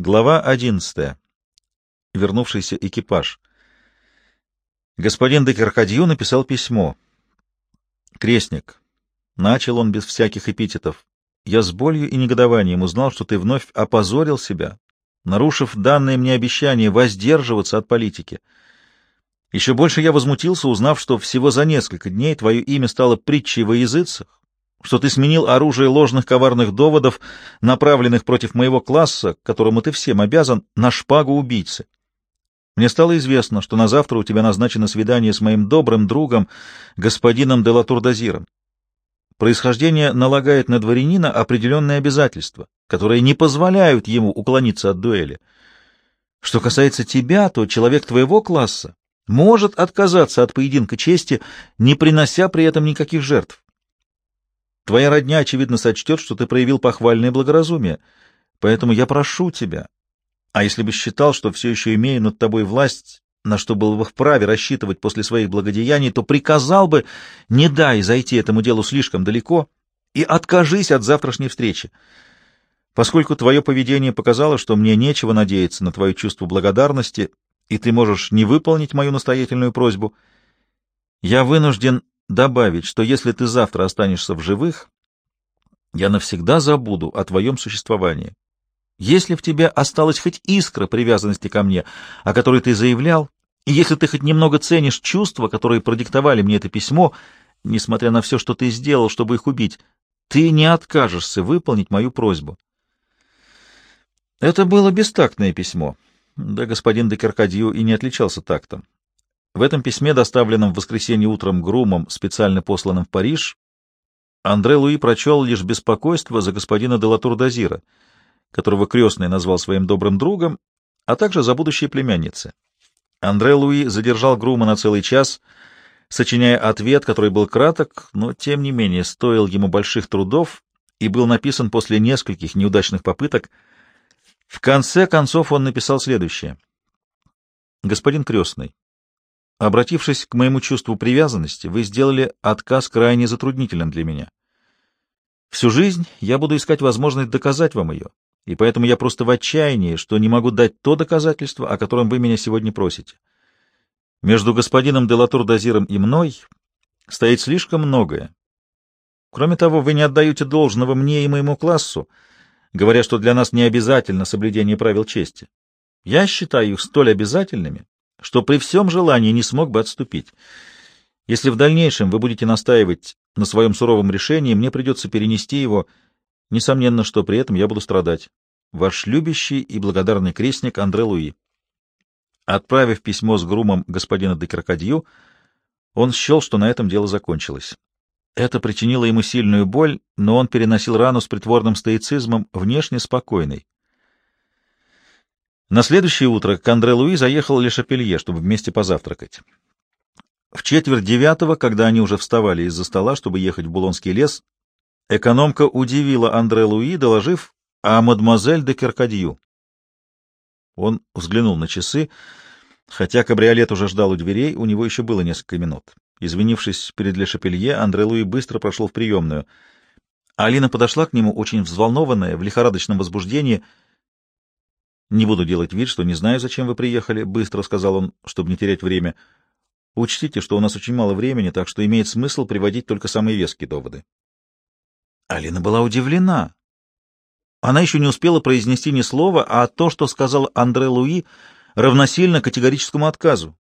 Глава одиннадцатая. Вернувшийся экипаж. Господин де написал письмо. «Крестник». Начал он без всяких эпитетов. «Я с болью и негодованием узнал, что ты вновь опозорил себя, нарушив данное мне обещание воздерживаться от политики. Еще больше я возмутился, узнав, что всего за несколько дней твое имя стало притчей во языцах, что ты сменил оружие ложных коварных доводов, направленных против моего класса, которому ты всем обязан, на шпагу убийцы. Мне стало известно, что на завтра у тебя назначено свидание с моим добрым другом, господином Делатур-Дазиром. Происхождение налагает на дворянина определенные обязательства, которые не позволяют ему уклониться от дуэли. Что касается тебя, то человек твоего класса может отказаться от поединка чести, не принося при этом никаких жертв. Твоя родня, очевидно, сочтет, что ты проявил похвальное благоразумие, поэтому я прошу тебя. А если бы считал, что все еще имею над тобой власть, на что был бы вправе рассчитывать после своих благодеяний, то приказал бы, не дай зайти этому делу слишком далеко и откажись от завтрашней встречи. Поскольку твое поведение показало, что мне нечего надеяться на твое чувство благодарности, и ты можешь не выполнить мою настоятельную просьбу, я вынужден добавить, что если ты завтра останешься в живых, я навсегда забуду о твоем существовании. Если в тебе осталась хоть искра привязанности ко мне, о которой ты заявлял, и если ты хоть немного ценишь чувства, которые продиктовали мне это письмо, несмотря на все, что ты сделал, чтобы их убить, ты не откажешься выполнить мою просьбу. Это было бестактное письмо. Да господин де Керкадью и не отличался тактом. В этом письме, доставленном в воскресенье утром Грумом, специально посланном в Париж, Андре Луи прочел лишь беспокойство за господина Делатур-Дазира, которого крестный назвал своим добрым другом, а также за будущие племянницы. Андре Луи задержал Грума на целый час, сочиняя ответ, который был краток, но, тем не менее, стоил ему больших трудов и был написан после нескольких неудачных попыток. В конце концов он написал следующее. «Господин крестный, Обратившись к моему чувству привязанности, вы сделали отказ крайне затруднительным для меня. Всю жизнь я буду искать возможность доказать вам ее, и поэтому я просто в отчаянии, что не могу дать то доказательство, о котором вы меня сегодня просите. Между господином Делатур-Дазиром и мной стоит слишком многое. Кроме того, вы не отдаете должного мне и моему классу, говоря, что для нас не обязательно соблюдение правил чести. Я считаю их столь обязательными, что при всем желании не смог бы отступить. Если в дальнейшем вы будете настаивать на своем суровом решении, мне придется перенести его. Несомненно, что при этом я буду страдать. Ваш любящий и благодарный крестник Андре Луи. Отправив письмо с грумом господина де Крокодью, он счел, что на этом дело закончилось. Это причинило ему сильную боль, но он переносил рану с притворным стоицизмом, внешне спокойный. На следующее утро к Андре Луи заехал Лешапелье, чтобы вместе позавтракать. В четверть девятого, когда они уже вставали из-за стола, чтобы ехать в Булонский лес, экономка удивила Андре Луи, доложив о мадемуазель де Керкадью. Он взглянул на часы. Хотя кабриолет уже ждал у дверей, у него еще было несколько минут. Извинившись перед Лешапелье, Андре Луи быстро прошел в приемную. Алина подошла к нему, очень взволнованная, в лихорадочном возбуждении — «Не буду делать вид, что не знаю, зачем вы приехали», — быстро сказал он, чтобы не терять время. «Учтите, что у нас очень мало времени, так что имеет смысл приводить только самые веские доводы». Алина была удивлена. Она еще не успела произнести ни слова, а то, что сказал Андре Луи, равносильно категорическому отказу.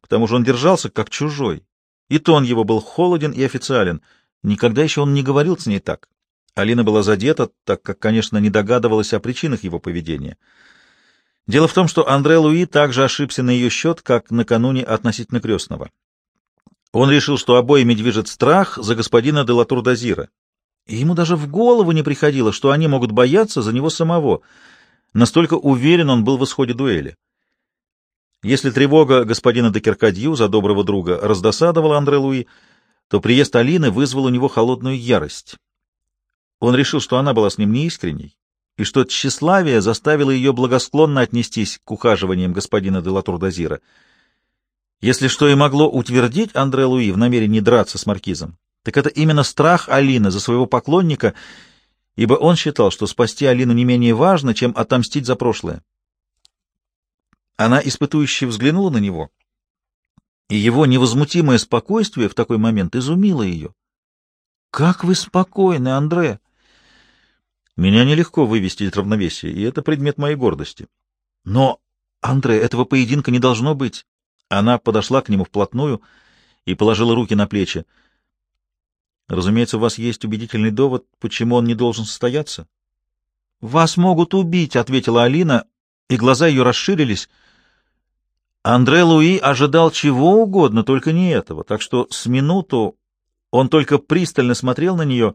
К тому же он держался как чужой. И тон его был холоден и официален. Никогда еще он не говорил с ней так. Алина была задета, так как, конечно, не догадывалась о причинах его поведения. Дело в том, что Андре Луи также ошибся на ее счет, как накануне относительно крестного. Он решил, что обоими движет страх за господина Делатур Дазира. И ему даже в голову не приходило, что они могут бояться за него самого. Настолько уверен он был в исходе дуэли. Если тревога господина де Керкадью за доброго друга раздосадовала Андре Луи, то приезд Алины вызвал у него холодную ярость. Он решил, что она была с ним неискренней, и что тщеславие заставило ее благосклонно отнестись к ухаживаниям господина де Латурдазира. Если что и могло утвердить Андре Луи в намерении драться с маркизом, так это именно страх Алины за своего поклонника ибо он считал, что спасти Алину не менее важно, чем отомстить за прошлое. Она испытующе взглянула на него, и его невозмутимое спокойствие в такой момент изумило ее. — Как вы спокойны, Андре! Меня нелегко вывести из равновесия, и это предмет моей гордости. Но, Андре, этого поединка не должно быть. Она подошла к нему вплотную и положила руки на плечи. Разумеется, у вас есть убедительный довод, почему он не должен состояться. — Вас могут убить, — ответила Алина, и глаза ее расширились. Андре Луи ожидал чего угодно, только не этого, так что с минуту он только пристально смотрел на нее. И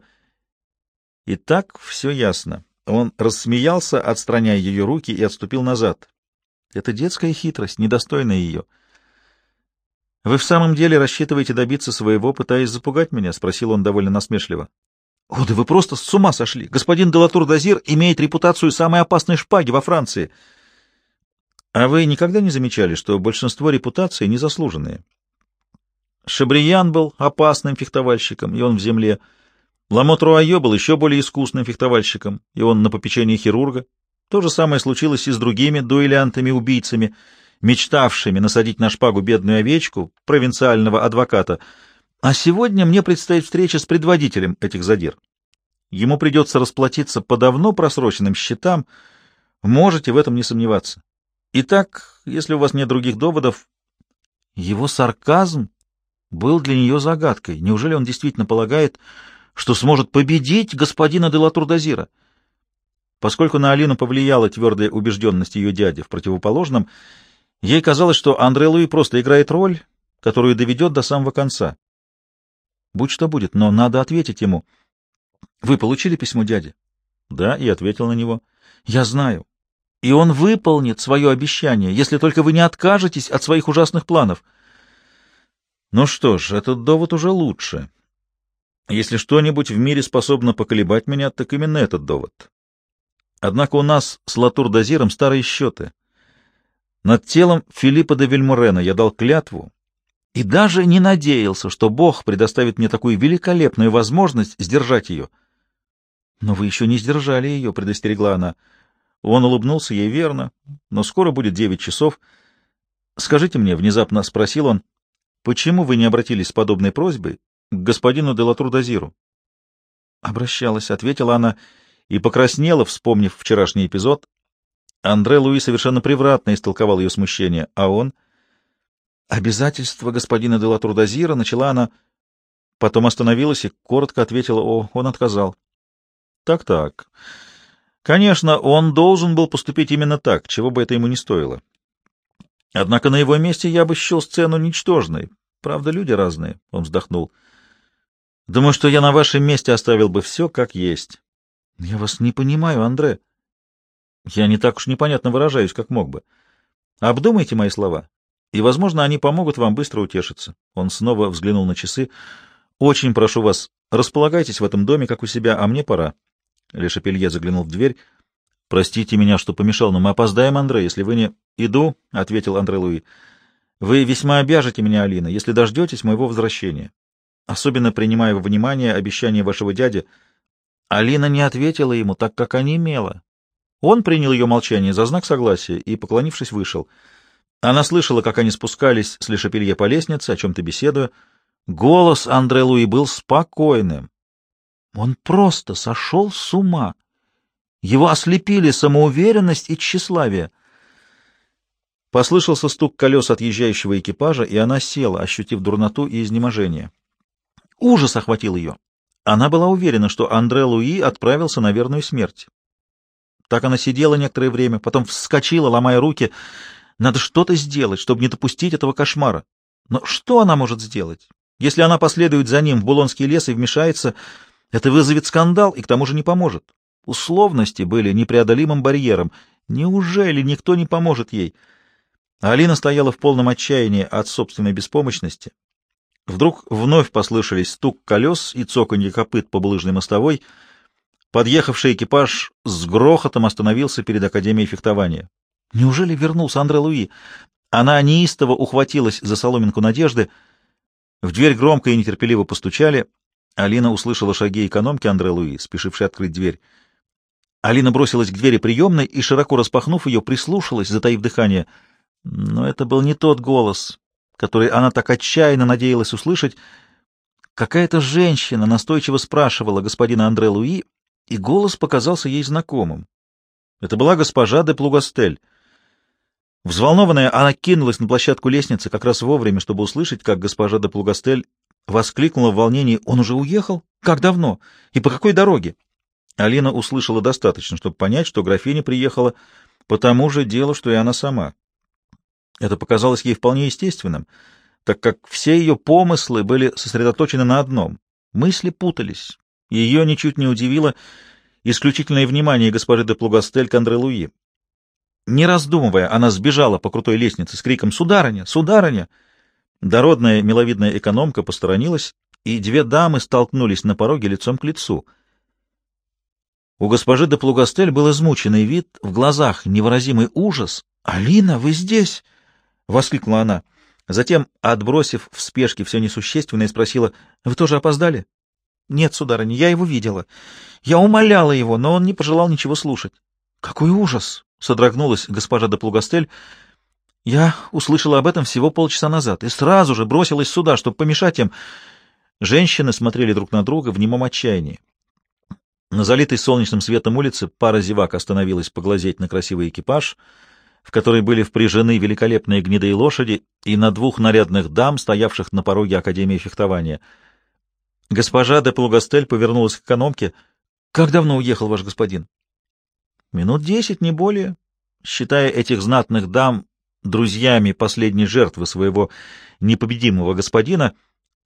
так все ясно. Он рассмеялся, отстраняя ее руки, и отступил назад. Это детская хитрость, недостойная ее. — «Вы в самом деле рассчитываете добиться своего, пытаясь запугать меня?» — спросил он довольно насмешливо. «О, да вы просто с ума сошли! Господин Делатур-Дазир имеет репутацию самой опасной шпаги во Франции!» «А вы никогда не замечали, что большинство репутаций незаслуженные?» Шабриян был опасным фехтовальщиком, и он в земле. Ламот Руайо был еще более искусным фехтовальщиком, и он на попечении хирурга. То же самое случилось и с другими дуэлянтами-убийцами — мечтавшими насадить на шпагу бедную овечку, провинциального адвоката, а сегодня мне предстоит встреча с предводителем этих задир. Ему придется расплатиться по давно просроченным счетам, можете в этом не сомневаться. Итак, если у вас нет других доводов, его сарказм был для нее загадкой. Неужели он действительно полагает, что сможет победить господина де Латурдазира? Поскольку на Алину повлияла твердая убежденность ее дяди в противоположном, Ей казалось, что Андре Луи просто играет роль, которую доведет до самого конца. Будь что будет, но надо ответить ему. Вы получили письмо дяди? Да, и ответил на него. Я знаю. И он выполнит свое обещание, если только вы не откажетесь от своих ужасных планов. Ну что ж, этот довод уже лучше. Если что-нибудь в мире способно поколебать меня, так именно этот довод. Однако у нас с Латур-Дазиром старые счеты. Над телом Филиппа де Вильмурена я дал клятву и даже не надеялся, что Бог предоставит мне такую великолепную возможность сдержать ее. Но вы еще не сдержали ее, — предостерегла она. Он улыбнулся ей верно, но скоро будет девять часов. Скажите мне, — внезапно спросил он, — почему вы не обратились с подобной просьбой к господину де Латур-Дазиру? Обращалась, — ответила она, и покраснела, вспомнив вчерашний эпизод. Андре Луи совершенно превратно истолковал ее смущение, а он... «Обязательство господина де Латурдазира», — начала она, потом остановилась и коротко ответила, «О, он отказал». «Так-так. Конечно, он должен был поступить именно так, чего бы это ему не стоило. Однако на его месте я бы счел сцену ничтожной. Правда, люди разные», — он вздохнул. «Думаю, что я на вашем месте оставил бы все как есть». «Я вас не понимаю, Андре». Я не так уж непонятно выражаюсь, как мог бы. Обдумайте мои слова, и, возможно, они помогут вам быстро утешиться. Он снова взглянул на часы. Очень прошу вас, располагайтесь в этом доме, как у себя, а мне пора. Лешапелье заглянул в дверь. Простите меня, что помешал, но мы опоздаем, Андре, если вы не... Иду, — ответил Андре Луи. Вы весьма обяжете меня, Алина, если дождетесь моего возвращения. Особенно принимая во внимание обещание вашего дяди. Алина не ответила ему, так как онемела. Он принял ее молчание за знак согласия и, поклонившись, вышел. Она слышала, как они спускались с Лешапелье по лестнице, о чем-то беседуя. Голос Андре Луи был спокойным. Он просто сошел с ума. Его ослепили самоуверенность и тщеславие. Послышался стук колес отъезжающего экипажа, и она села, ощутив дурноту и изнеможение. Ужас охватил ее. Она была уверена, что Андре Луи отправился на верную смерть. Так она сидела некоторое время, потом вскочила, ломая руки. Надо что-то сделать, чтобы не допустить этого кошмара. Но что она может сделать? Если она последует за ним в Булонский лес и вмешается, это вызовет скандал и к тому же не поможет. Условности были непреодолимым барьером. Неужели никто не поможет ей? Алина стояла в полном отчаянии от собственной беспомощности. Вдруг вновь послышались стук колес и цоканье копыт по булыжной мостовой — Подъехавший экипаж с грохотом остановился перед Академией фехтования. Неужели вернулся Андре Луи? Она неистово ухватилась за соломинку надежды. В дверь громко и нетерпеливо постучали. Алина услышала шаги экономки Андре Луи, спешившей открыть дверь. Алина бросилась к двери приемной и, широко распахнув ее, прислушалась, затаив дыхание. Но это был не тот голос, который она так отчаянно надеялась услышать. Какая-то женщина настойчиво спрашивала господина Андре Луи, и голос показался ей знакомым. Это была госпожа де Плугастель. Взволнованная, она кинулась на площадку лестницы как раз вовремя, чтобы услышать, как госпожа де Плугастель воскликнула в волнении. «Он уже уехал? Как давно? И по какой дороге?» Алина услышала достаточно, чтобы понять, что графиня приехала по тому же делу, что и она сама. Это показалось ей вполне естественным, так как все ее помыслы были сосредоточены на одном. Мысли путались. Ее ничуть не удивило исключительное внимание госпожи де Плугастель к Андре Луи. Не раздумывая, она сбежала по крутой лестнице с криком «Сударыня! Сударыня!». Дородная миловидная экономка посторонилась, и две дамы столкнулись на пороге лицом к лицу. У госпожи де Плугастель был измученный вид, в глазах невыразимый ужас. «Алина, вы здесь!» — воскликнула она. Затем, отбросив в спешке все несущественное, спросила, «Вы тоже опоздали?» «Нет, сударыня, я его видела. Я умоляла его, но он не пожелал ничего слушать». «Какой ужас!» — содрогнулась госпожа де Плугастель. «Я услышала об этом всего полчаса назад и сразу же бросилась сюда, чтобы помешать им». Женщины смотрели друг на друга в немом отчаянии. На залитой солнечным светом улице пара зевак остановилась поглазеть на красивый экипаж, в который были впряжены великолепные гнедые лошади, и на двух нарядных дам, стоявших на пороге Академии фехтования. Госпожа де Плугастель повернулась к экономке. — Как давно уехал ваш господин? Минут десять, не более. Считая этих знатных дам друзьями последней жертвы своего непобедимого господина,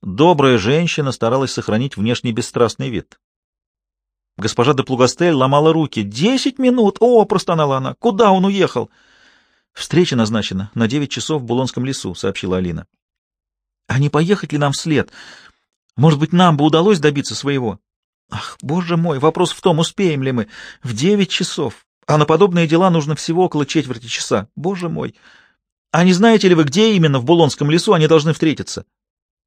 добрая женщина старалась сохранить внешний бесстрастный вид. Госпожа де Плугастель ломала руки. «Десять минут! О!» — простонала она. «Куда он уехал?» «Встреча назначена на девять часов в Булонском лесу», — сообщила Алина. «А не поехать ли нам вслед? Может быть, нам бы удалось добиться своего?» Ах, боже мой, вопрос в том, успеем ли мы. В девять часов. А на подобные дела нужно всего около четверти часа. Боже мой. А не знаете ли вы, где именно в Булонском лесу они должны встретиться?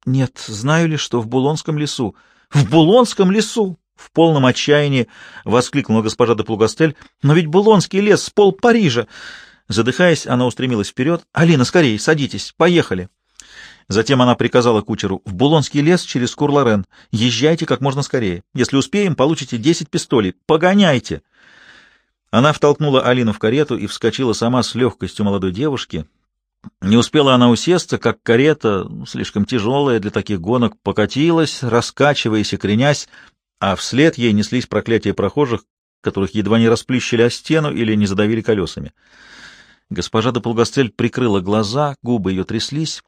Нет, знаю ли, что в Булонском лесу. В Булонском лесу! В полном отчаянии воскликнула госпожа де Плугастель. Но ведь Булонский лес пол Парижа. Задыхаясь, она устремилась вперед. «Алина, скорее, садитесь, поехали!» Затем она приказала кучеру «В Булонский лес через Курларен. Езжайте как можно скорее. Если успеем, получите десять пистолей. Погоняйте!» Она втолкнула Алину в карету и вскочила сама с легкостью молодой девушки. Не успела она усесться, как карета, слишком тяжелая для таких гонок, покатилась, раскачиваясь и кренясь, а вслед ей неслись проклятия прохожих, которых едва не расплющили о стену или не задавили колесами. Госпожа де Полгастель прикрыла глаза, губы ее тряслись,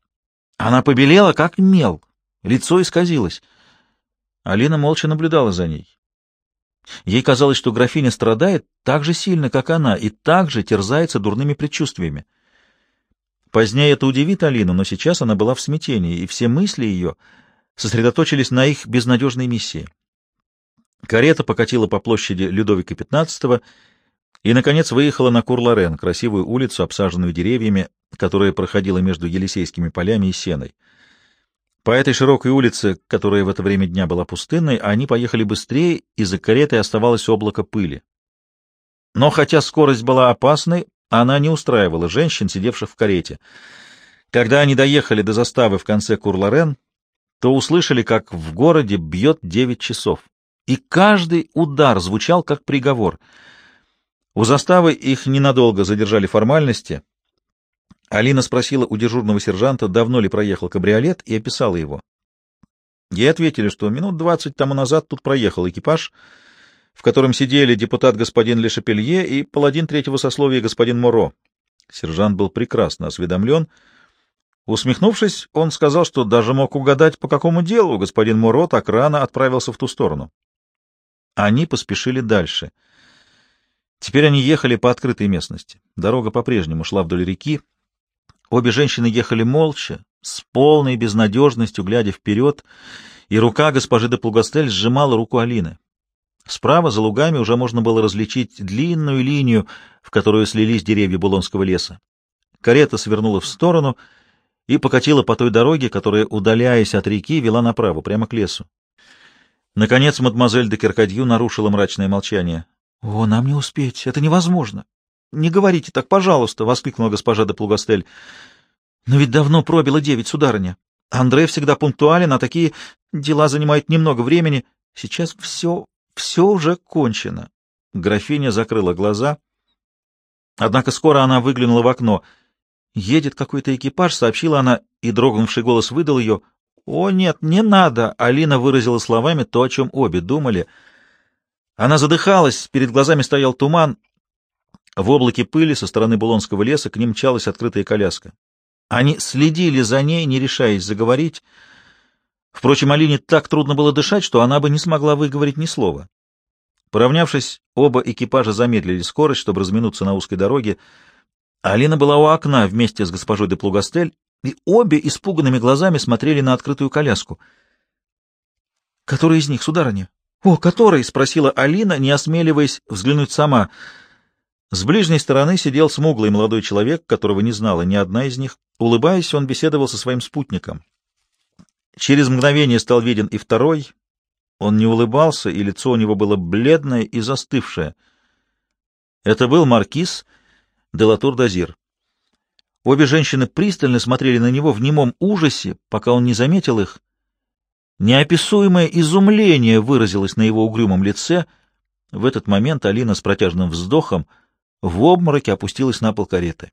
она побелела, как мел, лицо исказилось. Алина молча наблюдала за ней. Ей казалось, что графиня страдает так же сильно, как она, и так же терзается дурными предчувствиями. Позднее это удивит Алину, но сейчас она была в смятении, и все мысли ее сосредоточились на их безнадежной миссии. Карета покатила по площади Людовика XV и, наконец, выехала на Кур-Лорен, красивую улицу, обсаженную деревьями, которая проходила между Елисейскими полями и Сеной. По этой широкой улице, которая в это время дня была пустынной, они поехали быстрее, и за каретой оставалось облако пыли. Но хотя скорость была опасной, она не устраивала женщин, сидевших в карете. Когда они доехали до заставы в конце Курларен, то услышали, как в городе бьет девять часов, и каждый удар звучал как приговор. У заставы их ненадолго задержали формальности, Алина спросила у дежурного сержанта, давно ли проехал кабриолет, и описала его. Ей ответили, что минут двадцать тому назад тут проехал экипаж, в котором сидели депутат господин Лешапелье и паладин третьего сословия господин Моро. Сержант был прекрасно осведомлен. Усмехнувшись, он сказал, что даже мог угадать, по какому делу господин Моро так рано отправился в ту сторону. Они поспешили дальше. Теперь они ехали по открытой местности. Дорога по-прежнему шла вдоль реки, Обе женщины ехали молча, с полной безнадежностью, глядя вперед, и рука госпожи де Плугастель сжимала руку Алины. Справа, за лугами, уже можно было различить длинную линию, в которую слились деревья Булонского леса. Карета свернула в сторону и покатила по той дороге, которая, удаляясь от реки, вела направо, прямо к лесу. Наконец мадемуазель де Керкадью нарушила мрачное молчание. — О, нам не успеть, это невозможно. — Не говорите так, пожалуйста, — воскликнула госпожа де Плугастель. — Но ведь давно пробило девять, сударыня. Андрей всегда пунктуален, а такие дела занимают немного времени. Сейчас все, все уже кончено. Графиня закрыла глаза. Однако скоро она выглянула в окно. «Едет какой-то экипаж», — сообщила она, и дрогнувший голос выдал ее. «О, нет, не надо!» — Алина выразила словами то, о чем обе думали. Она задыхалась, перед глазами стоял туман. В облаке пыли со стороны Булонского леса к ним мчалась открытая коляска. Они следили за ней, не решаясь заговорить. Впрочем, Алине так трудно было дышать, что она бы не смогла выговорить ни слова. Поравнявшись, оба экипажа замедлили скорость, чтобы разминуться на узкой дороге. Алина была у окна вместе с госпожой де Плугастель, и обе испуганными глазами смотрели на открытую коляску. — Который из них, сударыня? — О, который? — спросила Алина, не осмеливаясь взглянуть сама. С ближней стороны сидел смуглый молодой человек, которого не знала ни одна из них. Улыбаясь, он беседовал со своим спутником. Через мгновение стал виден и второй. Он не улыбался, и лицо у него было бледное и застывшее. Это был маркиз де Латур-Дазир. Обе женщины пристально смотрели на него в немом ужасе, пока он не заметил их. Неописуемое изумление выразилось на его угрюмом лице. В этот момент Алина с протяжным вздохом в обмороке опустилась на пол кареты.